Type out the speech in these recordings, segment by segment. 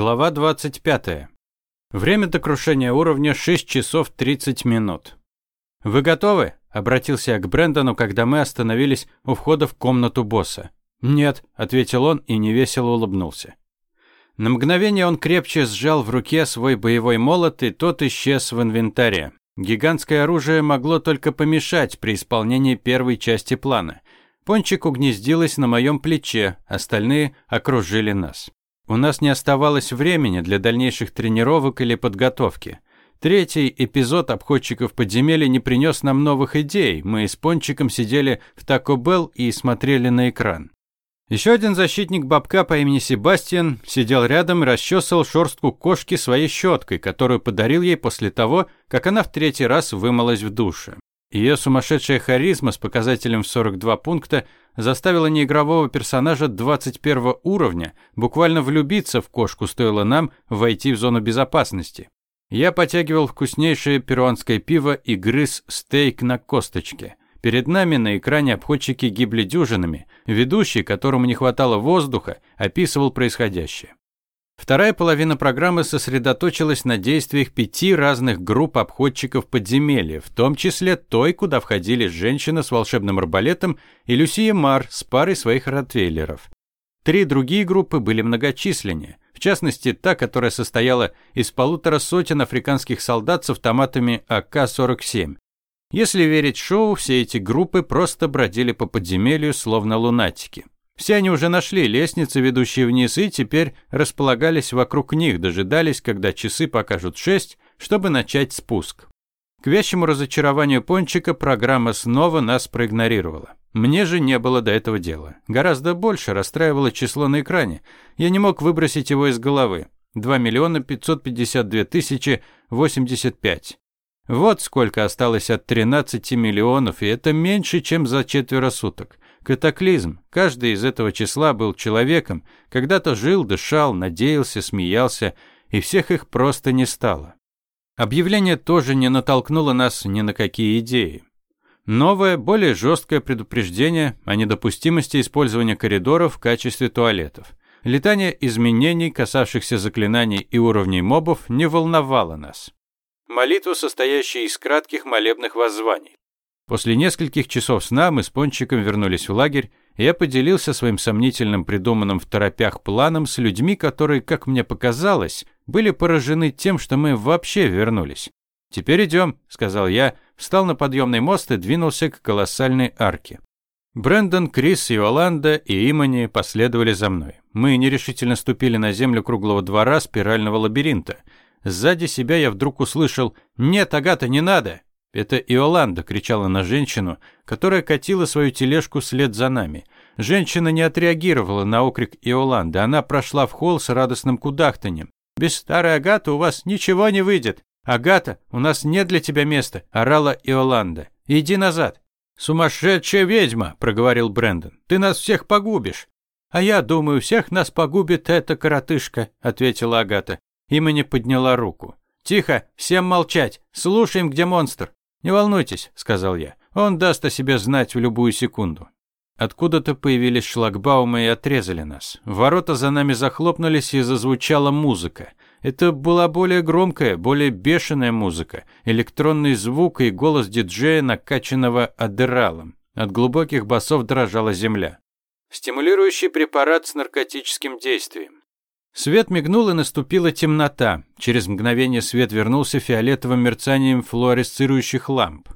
Глава 25. Время до крушения уровня 6 часов 30 минут. «Вы готовы?» – обратился я к Брэндону, когда мы остановились у входа в комнату босса. «Нет», – ответил он и невесело улыбнулся. На мгновение он крепче сжал в руке свой боевой молот, и тот исчез в инвентаре. Гигантское оружие могло только помешать при исполнении первой части плана. Пончик угнездилась на моем плече, остальные окружили нас. У нас не оставалось времени для дальнейших тренировок или подготовки. Третий эпизод обходчиков подземелья не принес нам новых идей. Мы с Пончиком сидели в Тако Белл и смотрели на экран. Еще один защитник бабка по имени Себастьян сидел рядом и расчесывал шерстку кошки своей щеткой, которую подарил ей после того, как она в третий раз вымылась в душе. Ее сумасшедшая харизма с показателем в 42 пункта заставила неигрового персонажа 21 уровня буквально влюбиться в кошку, стоило нам войти в зону безопасности. Я потягивал вкуснейшее перуанское пиво и грыз стейк на косточке. Перед нами на экране обходчики гибли дюжинами. Ведущий, которому не хватало воздуха, описывал происходящее. Вторая половина программы сосредоточилась на действиях пяти разных групп обходчиков подземелья, в том числе той, куда входили женщина с волшебным арбалетом и Люсия Мар с парой своих ротвейлеров. Три другие группы были многочисленнее, в частности, та, которая состояла из полутора сотен африканских солдат с автоматами АК-47. Если верить шоу, все эти группы просто бродили по подземелью, словно лунатики. Все они уже нашли лестницы, ведущие вниз, и теперь располагались вокруг них, дожидались, когда часы покажут шесть, чтобы начать спуск. К вящему разочарованию Пончика программа снова нас проигнорировала. Мне же не было до этого дела. Гораздо больше расстраивало число на экране. Я не мог выбросить его из головы. 2 миллиона 552 тысячи 85. Вот сколько осталось от 13 миллионов, и это меньше, чем за четверо суток. Катаклизм. Каждый из этого числа был человеком, когда-то жил, дышал, надеялся, смеялся, и всех их просто не стало. Объявление тоже не натолкнуло нас ни на какие идеи. Новое, более жесткое предупреждение о недопустимости использования коридоров в качестве туалетов. Летание изменений, касавшихся заклинаний и уровней мобов, не волновало нас. Молитва, состоящая из кратких молебных воззваний. После нескольких часов сна мы с Пончиком вернулись в лагерь, и я поделился своим сомнительным придуманным в торопях планом с людьми, которые, как мне показалось, были поражены тем, что мы вообще вернулись. «Теперь идем», — сказал я, встал на подъемный мост и двинулся к колоссальной арке. Брэндон, Крис, Иоланда и Имани последовали за мной. Мы нерешительно ступили на землю круглого двора спирального лабиринта. Сзади себя я вдруг услышал «Нет, Агата, не над!» Это Иоланда кричала на женщину, которая катила свою тележку вслед за нами. Женщина не отреагировала на окрик Иоланды. Она прошла в холл с радостным кудахтаньем. «Без старой Агаты у вас ничего не выйдет. Агата, у нас нет для тебя места», – орала Иоланда. «Иди назад». «Сумасшедшая ведьма», – проговорил Брэндон. «Ты нас всех погубишь». «А я думаю, всех нас погубит эта коротышка», – ответила Агата. Имени подняла руку. «Тихо, всем молчать. Слушаем, где монстр». «Не волнуйтесь», — сказал я. «Он даст о себе знать в любую секунду». Откуда-то появились шлагбаумы и отрезали нас. Ворота за нами захлопнулись и зазвучала музыка. Это была более громкая, более бешеная музыка, электронный звук и голос диджея, накачанного адералом. От глубоких басов дрожала земля. Стимулирующий препарат с наркотическим действием. Свет мигнул, и наступила темнота. Через мгновение свет вернулся фиолетовым мерцанием флуоресцирующих ламп.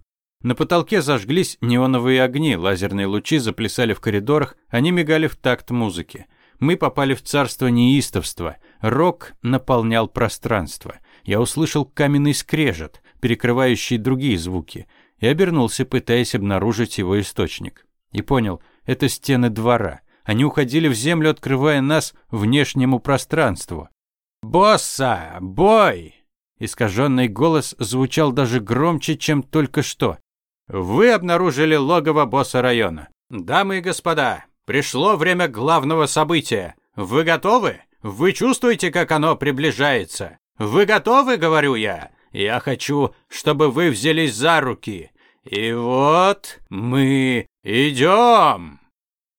На потолке зажглись неоновые огни, лазерные лучи заплясали в коридорах, они мигали в такт музыки. Мы попали в царство неистовства. Рок наполнял пространство. Я услышал каменный скрежет, перекрывающий другие звуки, и обернулся, пытаясь обнаружить его источник. И понял, это стены двора. Они уходили в землю, открывая нас внешнему пространству. «Босса! Бой!» Искаженный голос звучал даже громче, чем только что. «Вы обнаружили логово босса района. Дамы и господа, пришло время главного события. Вы готовы? Вы чувствуете, как оно приближается? Вы готовы, говорю я? Я хочу, чтобы вы взялись за руки. И вот мы идем!»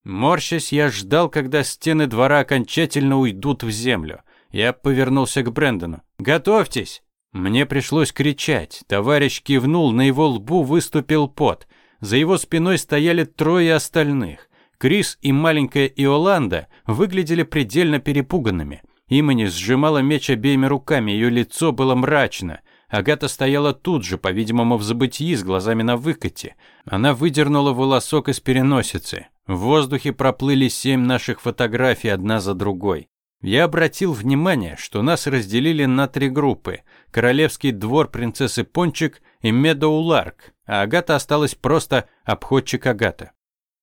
Морщась, я ждал, когда стены двора окончательно уйдут в землю. Я повернулся к Брэндону. «Готовьтесь!» Мне пришлось кричать. Товарищ кивнул, на его лбу выступил пот. За его спиной стояли трое остальных. Крис и маленькая Иоланда выглядели предельно перепуганными. Имани сжимала меч обеими руками, ее лицо было мрачно. Агата стояла тут же, по-видимому, в забытии, с глазами на выкате. Она выдернула волосок из переносицы. В воздухе проплыли семь наших фотографий одна за другой. Я обратил внимание, что нас разделили на три группы. Королевский двор принцессы Пончик и Медоу Ларк, а Агата осталась просто обходчик Агата.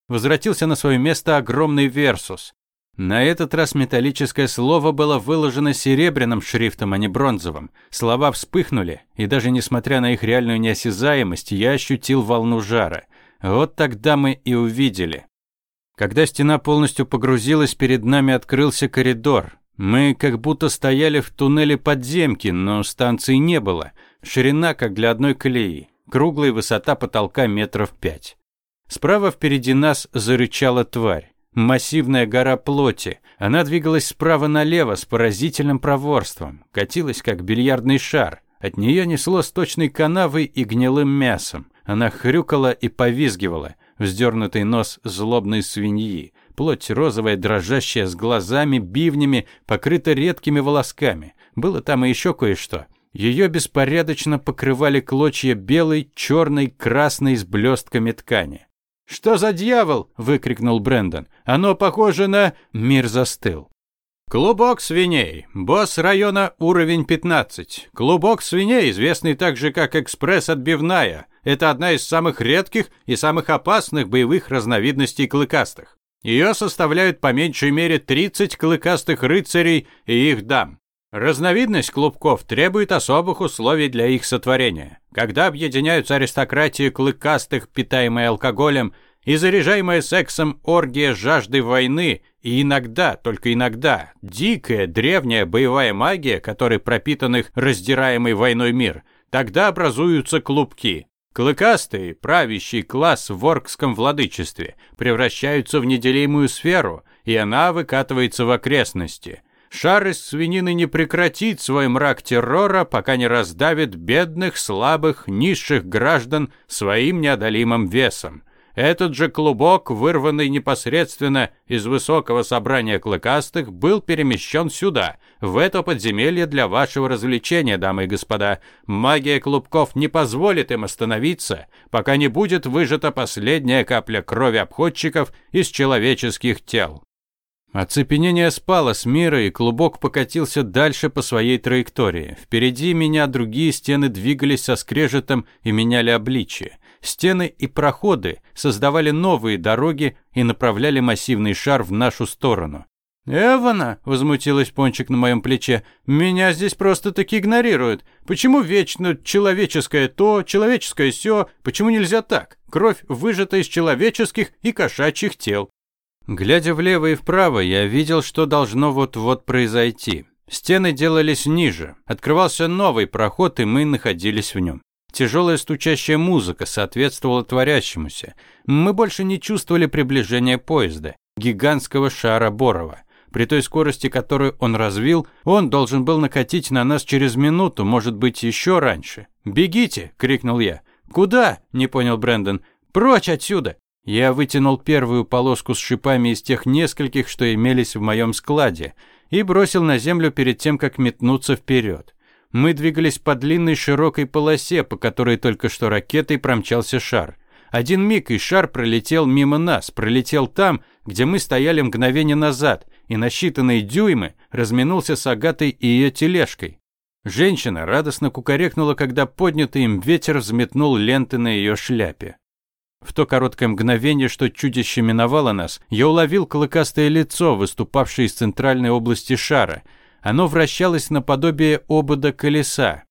Возвратился на свое место огромный Версус. На этот раз металлическое слово было выложено серебряным шрифтом, а не бронзовым. Слова вспыхнули, и даже несмотря на их реальную неосязаемость, я ощутил волну жара. Вот тогда мы и увидели. Когда стена полностью погрузилась, перед нами открылся коридор. Мы как будто стояли в туннеле подземки, но станции не было. Ширина как для одной колеи. Круглая высота потолка метров пять. Справа впереди нас зарычала тварь. Массивная гора плоти. Она двигалась справа налево с поразительным проворством. Катилась как бильярдный шар. От нее несло сточной канавой и гнилым мясом. Она хрюкала и повизгивала вздернутый нос злобной свиньи, плоть розовая, дрожащая, с глазами, бивнями, покрыта редкими волосками. Было там и еще кое-что. Ее беспорядочно покрывали клочья белой, черной, красной с блестками ткани. «Что за дьявол?» – выкрикнул Брендон. «Оно похоже на...» Мир застыл. Клубок свиней. Босс района уровень 15. Клубок свиней, известный также как экспресс-отбивная. Это одна из самых редких и самых опасных боевых разновидностей клыкастых. Ее составляют по меньшей мере 30 клыкастых рыцарей и их дам. Разновидность клубков требует особых условий для их сотворения. Когда объединяются аристократии клыкастых, питаемые алкоголем, и заряжаемая сексом оргия жажды войны, и иногда, только иногда, дикая древняя боевая магия, которой пропитан их раздираемый войной мир, тогда образуются клубки. Клыкастый, правящий класс в оркском владычестве, превращаются в неделимую сферу, и она выкатывается в окрестности. Шар из свинины не прекратит свой мрак террора, пока не раздавит бедных, слабых, низших граждан своим неодолимым весом. Этот же клубок, вырванный непосредственно из высокого собрания клыкастых, был перемещен сюда, в это подземелье для вашего развлечения, дамы и господа. Магия клубков не позволит им остановиться, пока не будет выжата последняя капля крови обходчиков из человеческих тел. Оцепенение спало с мира, и клубок покатился дальше по своей траектории. Впереди меня другие стены двигались со скрежетом и меняли обличие. Стены и проходы создавали новые дороги и направляли массивный шар в нашу сторону. «Эвана!» – возмутилась Пончик на моем плече. «Меня здесь просто-таки игнорируют. Почему вечно человеческое то, человеческое сё? Почему нельзя так? Кровь выжата из человеческих и кошачьих тел». Глядя влево и вправо, я видел, что должно вот-вот произойти. Стены делались ниже. Открывался новый проход, и мы находились в нем. Тяжелая стучащая музыка соответствовала творящемуся. Мы больше не чувствовали приближения поезда, гигантского шара Борова. При той скорости, которую он развил, он должен был накатить на нас через минуту, может быть, еще раньше. «Бегите!» – крикнул я. «Куда?» – не понял Брэндон. «Прочь отсюда!» Я вытянул первую полоску с шипами из тех нескольких, что имелись в моем складе, и бросил на землю перед тем, как метнуться вперед. Мы двигались по длинной широкой полосе, по которой только что ракетой промчался шар. Один миг, и шар пролетел мимо нас, пролетел там, где мы стояли мгновение назад, и на считанные дюймы разминулся с Агатой и ее тележкой. Женщина радостно кукарекнула, когда поднятый им ветер взметнул ленты на ее шляпе. В то короткое мгновение, что чудище миновало нас, я уловил клыкастое лицо, выступавшее из центральной области шара – оно вращалось наподобие обода колеса.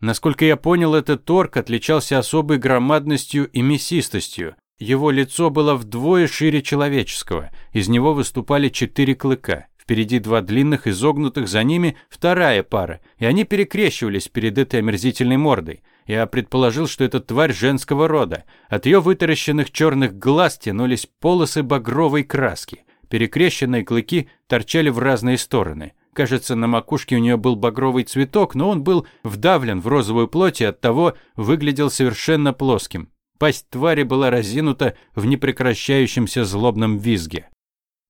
Насколько я понял, этот торг отличался особой громадностью и мясистостью. Его лицо было вдвое шире человеческого. Из него выступали четыре клыка. Впереди два длинных, изогнутых, за ними вторая пара, и они перекрещивались перед этой омерзительной мордой. Я предположил, что это тварь женского рода. От ее вытаращенных черных глаз тянулись полосы багровой краски. Перекрещенные клыки торчали в разные стороны. Кажется, на макушке у нее был багровый цветок, но он был вдавлен в розовую плоть и оттого выглядел совершенно плоским. Пасть твари была разинута в непрекращающемся злобном визге.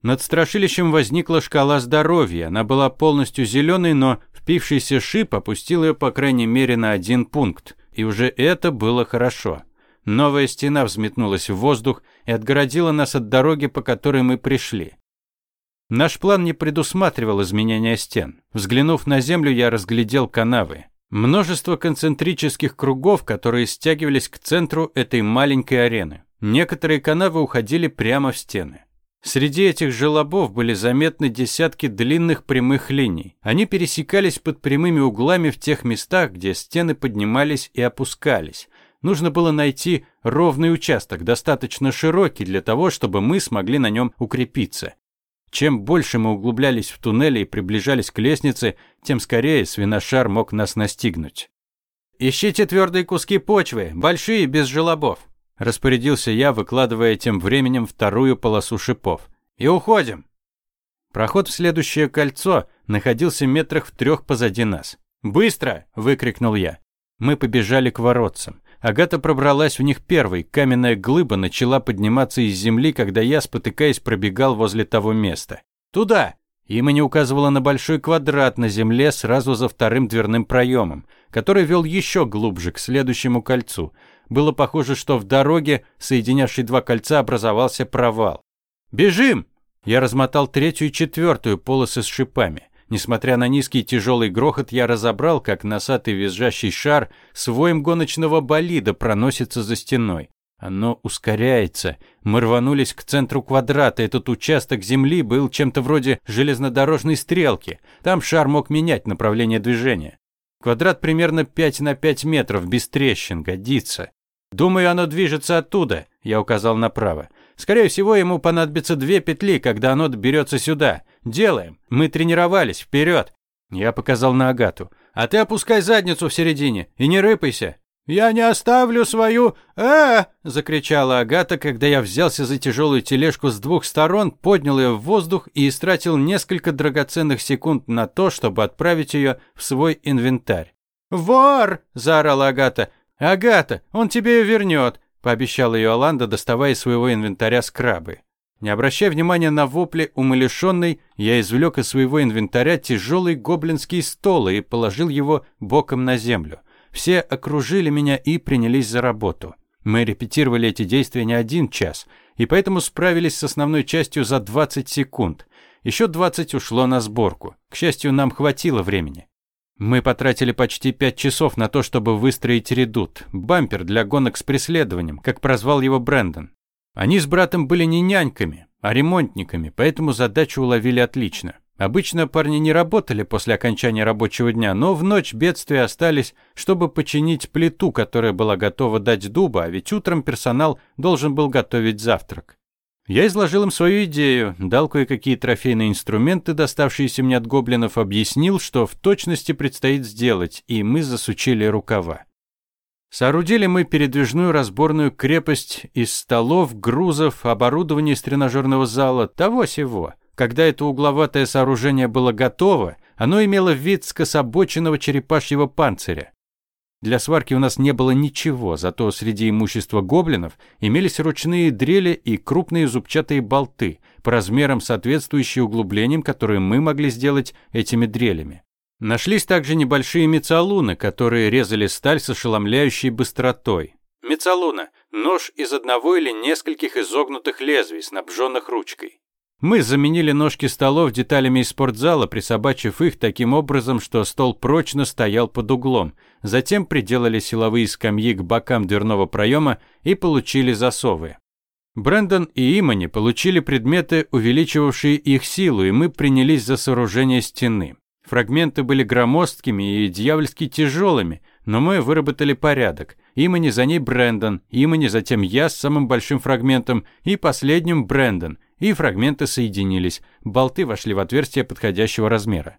Над страшилищем возникла шкала здоровья. Она была полностью зеленой, но впившийся шип опустил ее по крайней мере на один пункт. И уже это было хорошо. Новая стена взметнулась в воздух и отгородила нас от дороги, по которой мы пришли. Наш план не предусматривал изменения стен. Взглянув на землю, я разглядел канавы. Множество концентрических кругов, которые стягивались к центру этой маленькой арены. Некоторые канавы уходили прямо в стены. Среди этих желобов были заметны десятки длинных прямых линий. Они пересекались под прямыми углами в тех местах, где стены поднимались и опускались. Нужно было найти ровный участок, достаточно широкий для того, чтобы мы смогли на нем укрепиться. Чем больше мы углублялись в туннели и приближались к лестнице, тем скорее свиношар мог нас настигнуть. «Ищите твердые куски почвы, большие, без желобов», – распорядился я, выкладывая тем временем вторую полосу шипов. «И уходим». Проход в следующее кольцо находился метрах в трех позади нас. «Быстро!» – выкрикнул я. Мы побежали к воротцам. Агата пробралась в них первой. Каменная глыба начала подниматься из земли, когда я, спотыкаясь, пробегал возле того места. «Туда!» Има не указывала на большой квадрат на земле сразу за вторым дверным проемом, который вел еще глубже, к следующему кольцу. Было похоже, что в дороге, соединявшей два кольца, образовался провал. «Бежим!» Я размотал третью и четвертую полосы с шипами. Несмотря на низкий тяжелый грохот, я разобрал, как носатый визжащий шар с воем гоночного болида проносится за стеной. Оно ускоряется. Мы рванулись к центру квадрата. Этот участок земли был чем-то вроде железнодорожной стрелки. Там шар мог менять направление движения. Квадрат примерно 5 на 5 метров, без трещин, годится. Думаю, оно движется оттуда, я указал направо. Скорее всего, ему понадобится две петли, когда оно доберется сюда. Делаем. Мы тренировались. Вперед. Я показал на Агату. А ты опускай задницу в середине и не рыпайся. «Я не оставлю свою... э закричала Агата, когда я взялся за тяжелую тележку с двух сторон, поднял ее в воздух и истратил несколько драгоценных секунд на то, чтобы отправить ее в свой инвентарь. «Вор!» – заорала Агата. «Агата, он тебе ее вернет!» – пообещала ее Аланда, доставая из своего инвентаря скрабы. Не обращая внимания на вопли умалишенной, я извлек из своего инвентаря тяжелый гоблинский стол и положил его боком на землю. Все окружили меня и принялись за работу. Мы репетировали эти действия не один час, и поэтому справились с основной частью за 20 секунд. Еще 20 ушло на сборку. К счастью, нам хватило времени. Мы потратили почти пять часов на то, чтобы выстроить редут, бампер для гонок с преследованием, как прозвал его Брэндон. Они с братом были не няньками, а ремонтниками, поэтому задачу уловили отлично. Обычно парни не работали после окончания рабочего дня, но в ночь бедствия остались, чтобы починить плиту, которая была готова дать дуба, а ведь утром персонал должен был готовить завтрак. Я изложил им свою идею, дал кое-какие трофейные инструменты, доставшиеся мне от гоблинов, объяснил, что в точности предстоит сделать, и мы засучили рукава. Соорудили мы передвижную разборную крепость из столов, грузов, оборудования из тренажерного зала, того-сего. Когда это угловатое сооружение было готово, оно имело вид скособоченного черепашьего панциря. Для сварки у нас не было ничего, зато среди имущества гоблинов имелись ручные дрели и крупные зубчатые болты, по размерам соответствующие углублениям, которые мы могли сделать этими дрелями. Нашлись также небольшие мецалуны, которые резали сталь с ошеломляющей быстротой. Мецалуна – нож из одного или нескольких изогнутых лезвий, снабженных ручкой. Мы заменили ножки столов деталями из спортзала, присобачив их таким образом, что стол прочно стоял под углом. Затем приделали силовые скамьи к бокам дверного проема и получили засовы. Брэндон и Имани получили предметы, увеличивавшие их силу, и мы принялись за сооружение стены. Фрагменты были громоздкими и дьявольски тяжелыми, но мы выработали порядок. Имани за ней Брэндон, Имани затем я с самым большим фрагментом и последним Брэндон, и фрагменты соединились, болты вошли в отверстие подходящего размера.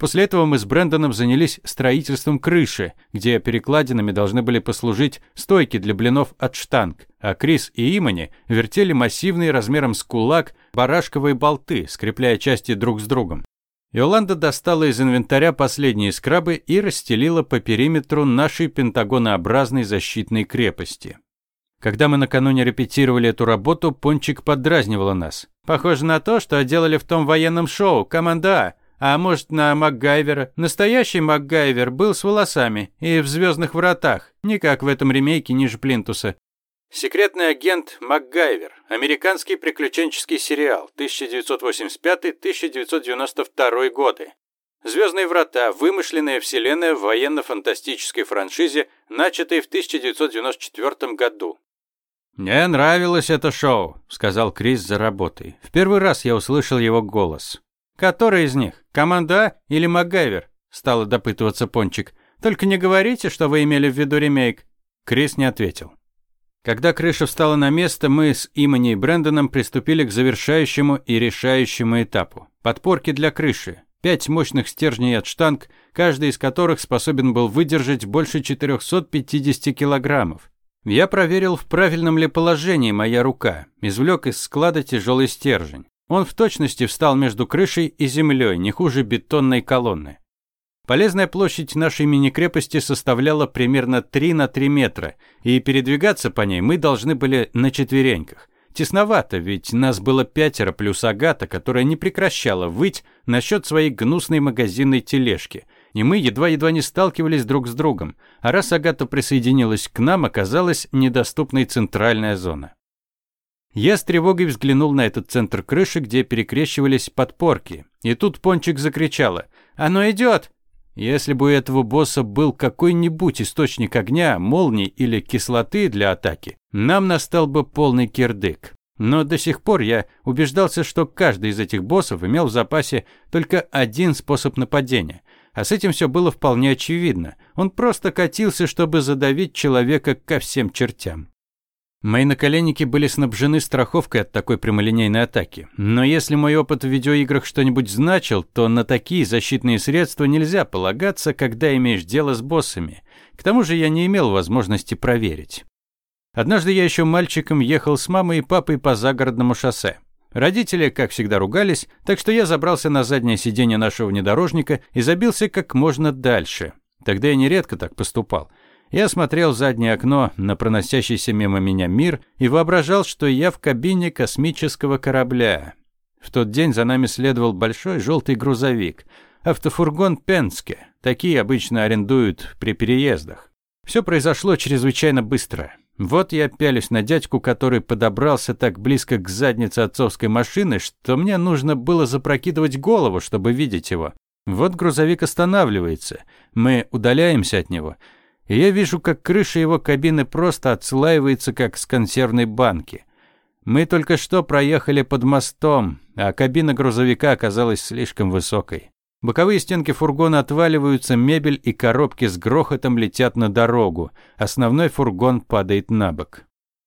После этого мы с Брэндоном занялись строительством крыши, где перекладинами должны были послужить стойки для блинов от штанг, а Крис и Имани вертели массивные размером с кулак барашковые болты, скрепляя части друг с другом. Иоланда достала из инвентаря последние скрабы и расстелила по периметру нашей пентагонообразной защитной крепости. Когда мы накануне репетировали эту работу, Пончик поддразнивала нас. «Похоже на то, что делали в том военном шоу, команда А. А может, на МакГайвера? Настоящий МакГайвер был с волосами и в «Звездных вратах», не как в этом ремейке ниже Плинтуса. Секретный агент МакГайвер. Американский приключенческий сериал. 1985-1992 годы. «Звездные врата» – вымышленная вселенная в военно-фантастической франшизе, начатой в 1994 году. «Мне нравилось это шоу», – сказал Крис за работой. В первый раз я услышал его голос. «Который из них? Команда или МакГайвер?» – стала допытываться Пончик. «Только не говорите, что вы имели в виду ремейк». Крис не ответил. Когда крыша встала на место, мы с Имани и Брэндоном приступили к завершающему и решающему этапу. Подпорки для крыши. Пять мощных стержней от штанг, каждый из которых способен был выдержать больше 450 килограммов. Я проверил, в правильном ли положении моя рука, извлек из склада тяжелый стержень. Он в точности встал между крышей и землей, не хуже бетонной колонны. Полезная площадь нашей мини-крепости составляла примерно 3 на 3 метра, и передвигаться по ней мы должны были на четвереньках. Тесновато, ведь нас было пятеро плюс Агата, которая не прекращала выть насчет своей гнусной магазинной тележки. И мы едва-едва не сталкивались друг с другом. А раз Агата присоединилась к нам, оказалась недоступной центральная зона. Я с тревогой взглянул на этот центр крыши, где перекрещивались подпорки. И тут Пончик закричала «Оно идет!» Если бы у этого босса был какой-нибудь источник огня, молний или кислоты для атаки, нам настал бы полный кирдык. Но до сих пор я убеждался, что каждый из этих боссов имел в запасе только один способ нападения. А с этим все было вполне очевидно. Он просто катился, чтобы задавить человека ко всем чертям. Мои наколенники были снабжены страховкой от такой прямолинейной атаки. Но если мой опыт в видеоиграх что-нибудь значил, то на такие защитные средства нельзя полагаться, когда имеешь дело с боссами. К тому же я не имел возможности проверить. Однажды я еще мальчиком ехал с мамой и папой по загородному шоссе. Родители, как всегда, ругались, так что я забрался на заднее сиденье нашего внедорожника и забился как можно дальше. Тогда я нередко так поступал. Я смотрел в заднее окно на проносящийся мимо меня мир и воображал, что я в кабине космического корабля. В тот день за нами следовал большой желтый грузовик. Автофургон Пенске. Такие обычно арендуют при переездах. Все произошло чрезвычайно быстро. Вот я пялюсь на дядьку, который подобрался так близко к заднице отцовской машины, что мне нужно было запрокидывать голову, чтобы видеть его. Вот грузовик останавливается. Мы удаляемся от него – я вижу, как крыша его кабины просто отслаивается, как с консервной банки. Мы только что проехали под мостом, а кабина грузовика оказалась слишком высокой. Боковые стенки фургона отваливаются, мебель и коробки с грохотом летят на дорогу. Основной фургон падает на бок.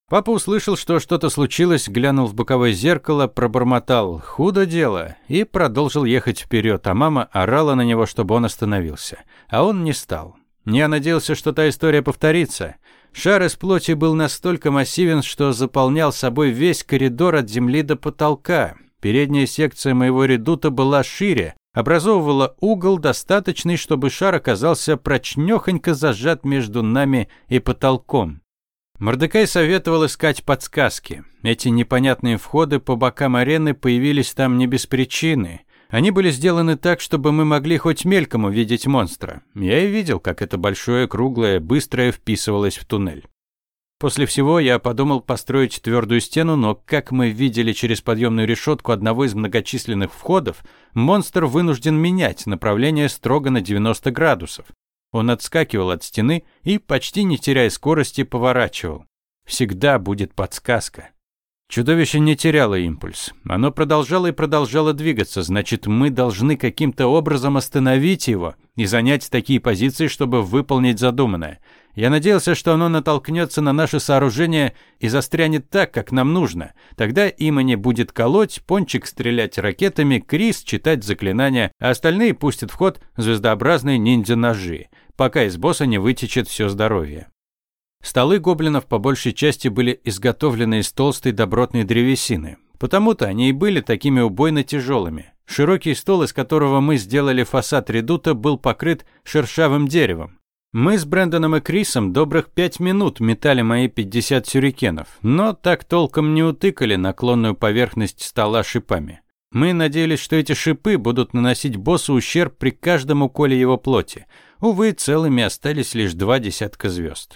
Папа услышал, что что-то случилось, глянул в боковое зеркало, пробормотал «худо дело» и продолжил ехать вперед, а мама орала на него, чтобы он остановился. А он не стал. Я надеялся, что та история повторится. Шар из плоти был настолько массивен, что заполнял собой весь коридор от земли до потолка. Передняя секция моего редута была шире, образовывала угол, достаточный, чтобы шар оказался прочнёхонько зажат между нами и потолком. Мордекай советовал искать подсказки. Эти непонятные входы по бокам арены появились там не без причины. Они были сделаны так, чтобы мы могли хоть мельком увидеть монстра. Я и видел, как это большое, круглое, быстрое вписывалось в туннель. После всего я подумал построить твердую стену, но, как мы видели через подъемную решетку одного из многочисленных входов, монстр вынужден менять направление строго на 90 градусов. Он отскакивал от стены и, почти не теряя скорости, поворачивал. Всегда будет подсказка. Чудовище не теряло импульс. Оно продолжало и продолжало двигаться, значит, мы должны каким-то образом остановить его и занять такие позиции, чтобы выполнить задуманное. Я надеялся, что оно натолкнется на наше сооружение и застрянет так, как нам нужно. Тогда Имани будет колоть, Пончик стрелять ракетами, Крис читать заклинания, а остальные пустят в ход звездообразные ниндзя-ножи, пока из босса не вытечет все здоровье. Столы гоблинов по большей части были изготовлены из толстой добротной древесины. Потому-то они и были такими убойно тяжелыми. Широкий стол, из которого мы сделали фасад редута, был покрыт шершавым деревом. Мы с Брэндоном и Крисом добрых пять минут метали мои 50 сюрикенов, но так толком не утыкали наклонную поверхность стола шипами. Мы надеялись, что эти шипы будут наносить боссу ущерб при каждом уколе его плоти. Увы, целыми остались лишь два десятка звезд.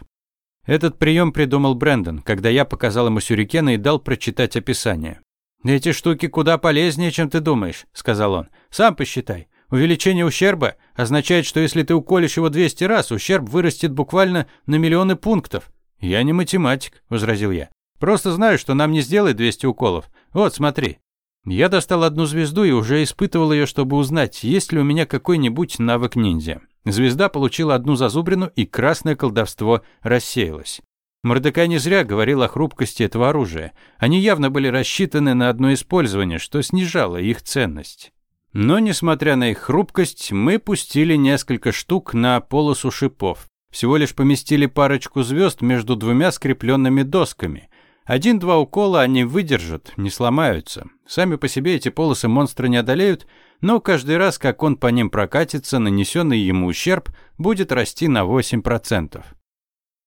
Этот прием придумал Брэндон, когда я показал ему сюрикены и дал прочитать описание. «Эти штуки куда полезнее, чем ты думаешь», — сказал он. «Сам посчитай. Увеличение ущерба означает, что если ты уколешь его 200 раз, ущерб вырастет буквально на миллионы пунктов. Я не математик, возразил я. Просто знаю, что нам не сделает 200 уколов. Вот, смотри. Я достал одну звезду и уже испытывал ее, чтобы узнать, есть ли у меня какой-нибудь навык ниндзя. Звезда получила одну зазубрину, и красное колдовство рассеялось. Мордекай не зря говорил о хрупкости этого оружия. Они явно были рассчитаны на одно использование, что снижало их ценность. Но, несмотря на их хрупкость, мы пустили несколько штук на полосу шипов. Всего лишь поместили парочку звезд между двумя скрепленными досками. Один-два укола они выдержат, не сломаются. Сами по себе эти полосы монстра не одолеют, но каждый раз, как он по ним прокатится, нанесенный ему ущерб будет расти на 8%.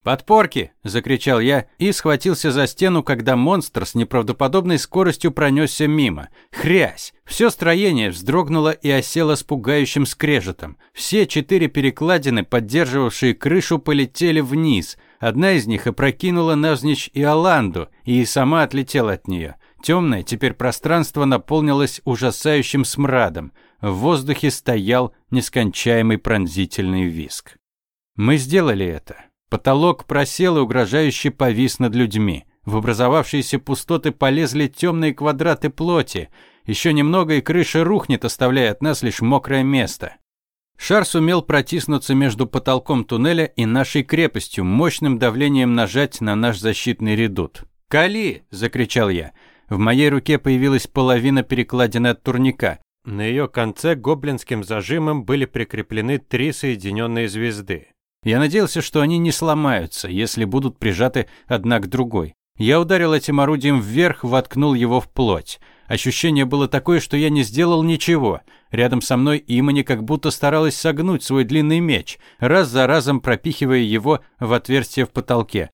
«Подпорки!» – закричал я и схватился за стену, когда монстр с неправдоподобной скоростью пронесся мимо. Хрясь! Все строение вздрогнуло и осело с пугающим скрежетом. Все четыре перекладины, поддерживавшие крышу, полетели вниз. Одна из них опрокинула навзничь Иоланду и сама отлетела от нее. Темное теперь пространство наполнилось ужасающим смрадом. В воздухе стоял нескончаемый пронзительный виск. Мы сделали это. Потолок просел и угрожающе повис над людьми. В образовавшиеся пустоты полезли темные квадраты плоти. Еще немного, и крыша рухнет, оставляя от нас лишь мокрое место. Шар сумел протиснуться между потолком туннеля и нашей крепостью, мощным давлением нажать на наш защитный редут. «Кали!» – закричал я. В моей руке появилась половина перекладины от турника. На ее конце гоблинским зажимом были прикреплены три соединенные звезды. Я надеялся, что они не сломаются, если будут прижаты одна к другой. Я ударил этим орудием вверх, воткнул его в плоть. Ощущение было такое, что я не сделал ничего. Рядом со мной Имани как будто старалась согнуть свой длинный меч, раз за разом пропихивая его в отверстие в потолке.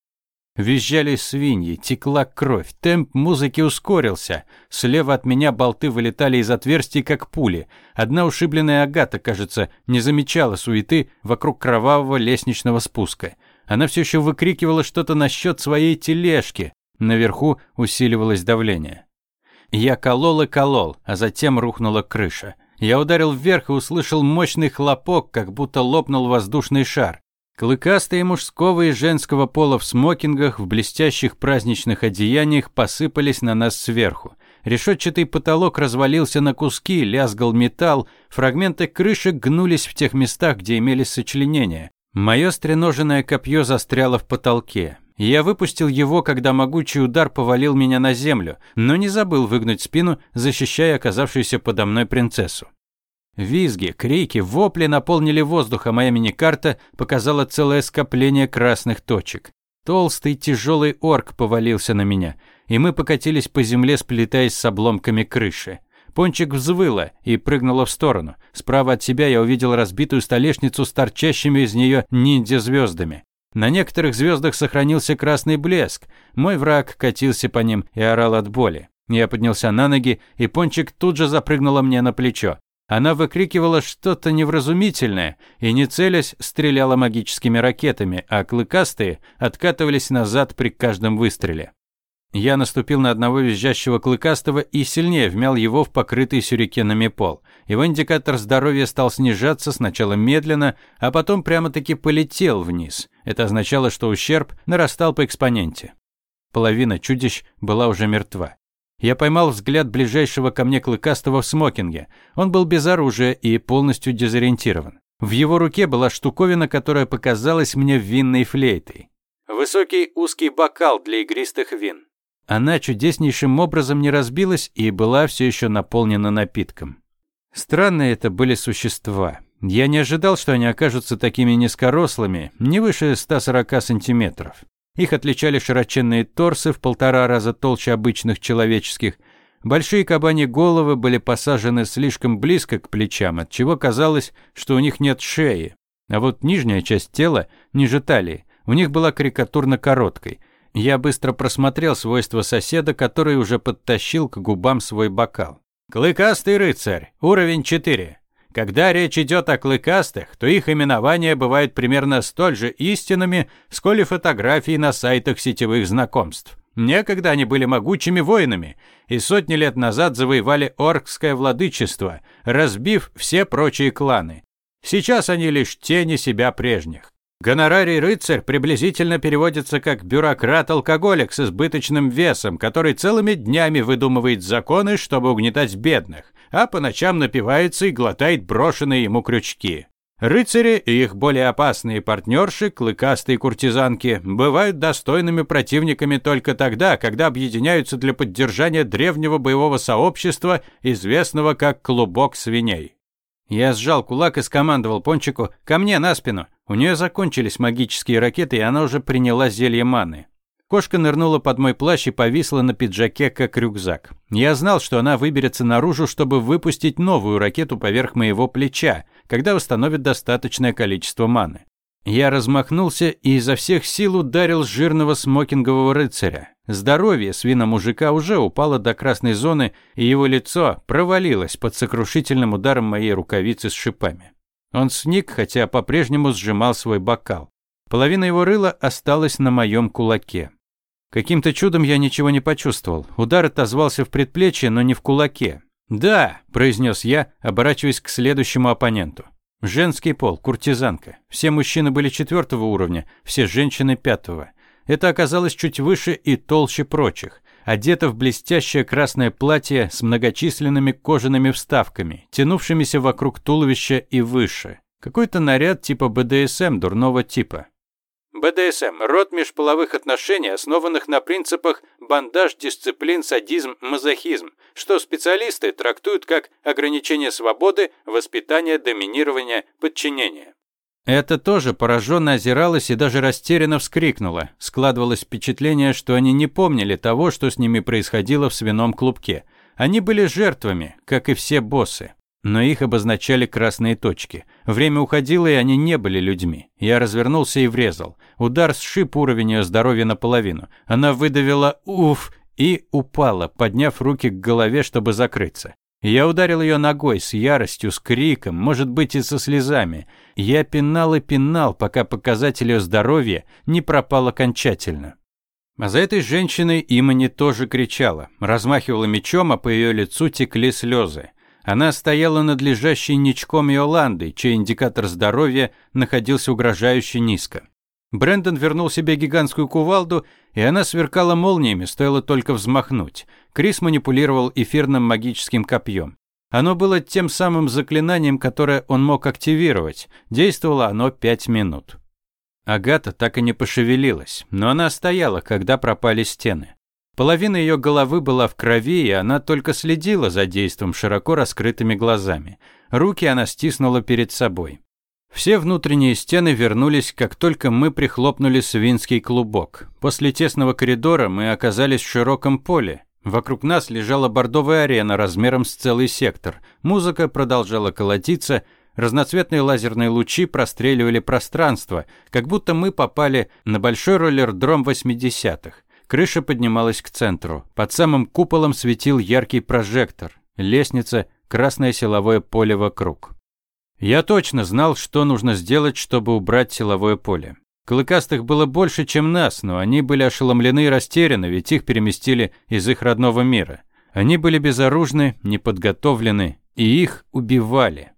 Визжали свиньи, текла кровь, темп музыки ускорился. Слева от меня болты вылетали из отверстий, как пули. Одна ушибленная Агата, кажется, не замечала суеты вокруг кровавого лестничного спуска. Она все еще выкрикивала что-то насчет своей тележки. Наверху усиливалось давление. Я колол и колол, а затем рухнула крыша. Я ударил вверх и услышал мощный хлопок, как будто лопнул воздушный шар. Клыкастые мужского и женского пола в смокингах, в блестящих праздничных одеяниях посыпались на нас сверху. Решетчатый потолок развалился на куски, лязгал металл, фрагменты крышек гнулись в тех местах, где имелись сочленения. Мое стреноженное копье застряло в потолке. Я выпустил его, когда могучий удар повалил меня на землю, но не забыл выгнуть спину, защищая оказавшуюся подо мной принцессу. Визги, крики, вопли наполнили воздух, а моя мини-карта показала целое скопление красных точек. Толстый тяжелый орк повалился на меня, и мы покатились по земле, сплетаясь с обломками крыши. Пончик взвыла и прыгнула в сторону. Справа от себя я увидел разбитую столешницу с торчащими из нее ниндзя-звездами. На некоторых звездах сохранился красный блеск. Мой враг катился по ним и орал от боли. Я поднялся на ноги, и Пончик тут же запрыгнула мне на плечо. Она выкрикивала что-то невразумительное и, не целясь, стреляла магическими ракетами, а клыкастые откатывались назад при каждом выстреле. Я наступил на одного визжащего клыкастого и сильнее вмял его в покрытый сюрикенами пол. Его индикатор здоровья стал снижаться сначала медленно, а потом прямо-таки полетел вниз. Это означало, что ущерб нарастал по экспоненте. Половина чудищ была уже мертва. Я поймал взгляд ближайшего ко мне клыкастого в смокинге. Он был без оружия и полностью дезориентирован. В его руке была штуковина, которая показалась мне винной флейтой. Высокий узкий бокал для игристых вин. Она чудеснейшим образом не разбилась и была все еще наполнена напитком. Странные это были существа. Я не ожидал, что они окажутся такими низкорослыми, не выше 140 сантиметров. Их отличали широченные торсы в полтора раза толще обычных человеческих. Большие кабани головы были посажены слишком близко к плечам, отчего казалось, что у них нет шеи. А вот нижняя часть тела, ниже талии, у них была карикатурно короткой. Я быстро просмотрел свойства соседа, который уже подтащил к губам свой бокал. «Клыкастый рыцарь, уровень 4. Когда речь идет о клыкастых, то их именования бывают примерно столь же истинными, сколь и фотографии на сайтах сетевых знакомств. Некогда они были могучими воинами и сотни лет назад завоевали оркское владычество, разбив все прочие кланы. Сейчас они лишь тени себя прежних. Гонорарий рыцарь приблизительно переводится как бюрократ-алкоголик с избыточным весом, который целыми днями выдумывает законы, чтобы угнетать бедных а по ночам напивается и глотает брошенные ему крючки. Рыцари и их более опасные партнерши, клыкастые куртизанки, бывают достойными противниками только тогда, когда объединяются для поддержания древнего боевого сообщества, известного как «клубок свиней». Я сжал кулак и скомандовал Пончику «Ко мне на спину!». У нее закончились магические ракеты, и она уже приняла зелье маны. Кошка нырнула под мой плащ и повисла на пиджаке, как рюкзак. Я знал, что она выберется наружу, чтобы выпустить новую ракету поверх моего плеча, когда восстановит достаточное количество маны. Я размахнулся и изо всех сил ударил жирного смокингового рыцаря. Здоровье свина-мужика уже упало до красной зоны, и его лицо провалилось под сокрушительным ударом моей рукавицы с шипами. Он сник, хотя по-прежнему сжимал свой бокал. Половина его рыла осталась на моем кулаке. Каким-то чудом я ничего не почувствовал. Удар отозвался в предплечье, но не в кулаке. «Да», – произнес я, оборачиваясь к следующему оппоненту. Женский пол, куртизанка. Все мужчины были четвертого уровня, все женщины пятого. Это оказалось чуть выше и толще прочих. Одета в блестящее красное платье с многочисленными кожаными вставками, тянувшимися вокруг туловища и выше. Какой-то наряд типа БДСМ дурного типа. БДСМ – род межполовых отношений, основанных на принципах бандаж, дисциплин, садизм, мазохизм, что специалисты трактуют как ограничение свободы, воспитание, доминирование, подчинение. Это тоже пораженно озиралась и даже растерянно вскрикнула. Складывалось впечатление, что они не помнили того, что с ними происходило в свином клубке. Они были жертвами, как и все боссы но их обозначали красные точки. Время уходило, и они не были людьми. Я развернулся и врезал. Удар сшиб уровень ее здоровья наполовину. Она выдавила «уф» и упала, подняв руки к голове, чтобы закрыться. Я ударил ее ногой с яростью, с криком, может быть и со слезами. Я пинал и пинал, пока показатель ее здоровья не пропал окончательно. А за этой женщиной Имани тоже кричала, размахивала мечом, а по ее лицу текли слезы. Она стояла над лежащей ничком Иоландой, чей индикатор здоровья находился угрожающе низко. Брэндон вернул себе гигантскую кувалду, и она сверкала молниями, стоило только взмахнуть. Крис манипулировал эфирным магическим копьем. Оно было тем самым заклинанием, которое он мог активировать. Действовало оно пять минут. Агата так и не пошевелилась, но она стояла, когда пропали стены. Половина ее головы была в крови, и она только следила за действом широко раскрытыми глазами. Руки она стиснула перед собой. Все внутренние стены вернулись, как только мы прихлопнули свинский клубок. После тесного коридора мы оказались в широком поле. Вокруг нас лежала бордовая арена размером с целый сектор. Музыка продолжала колотиться, разноцветные лазерные лучи простреливали пространство, как будто мы попали на большой роллердром 80-х. Крыша поднималась к центру. Под самым куполом светил яркий прожектор. Лестница, красное силовое поле вокруг. Я точно знал, что нужно сделать, чтобы убрать силовое поле. Клыкастых было больше, чем нас, но они были ошеломлены и растеряны, ведь их переместили из их родного мира. Они были безоружны, неподготовлены, и их убивали.